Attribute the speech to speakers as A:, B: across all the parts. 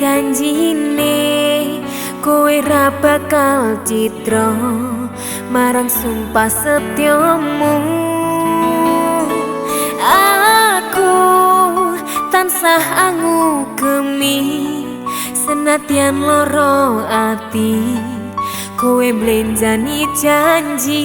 A: janjine kowe ra bakal citra marang sumpah setyamu aku tansah angu gemi senatian loro ati kowe blenjani janji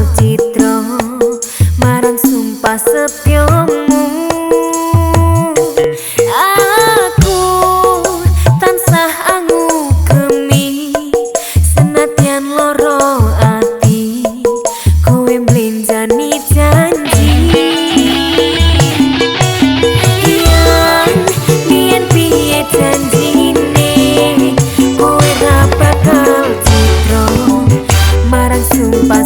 A: sumpah Aku tansah angu kemi Senatian loro ati. Kowe melinjani janji. Yang bian pie janji ne Kowe rapat kau citro Marang sumpah